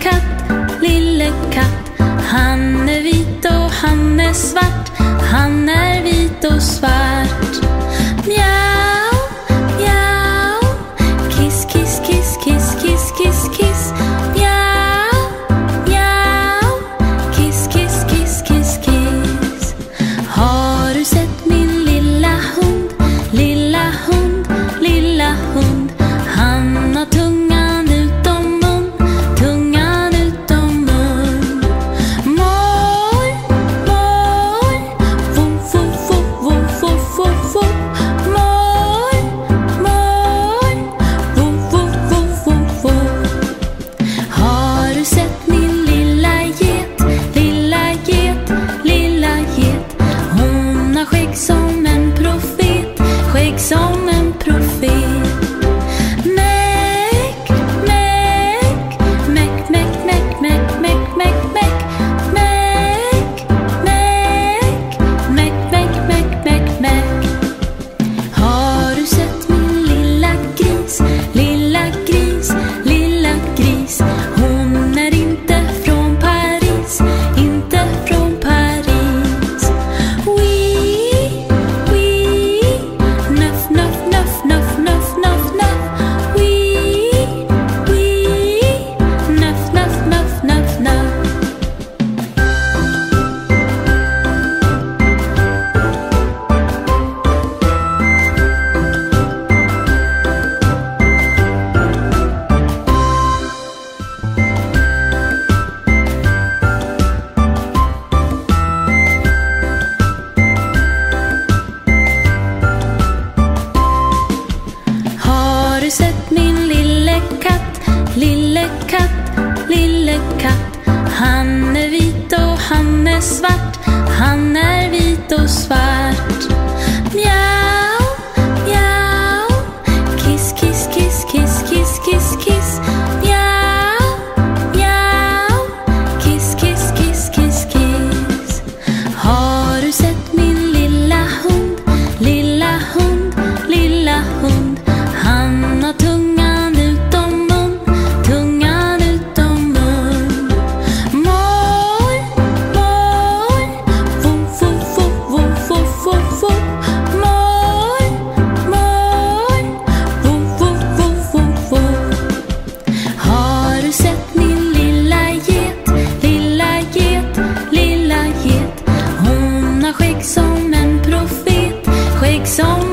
cut. Lille katt, lille katt. Han är vit och han är svart. skägg som en profet, skägg som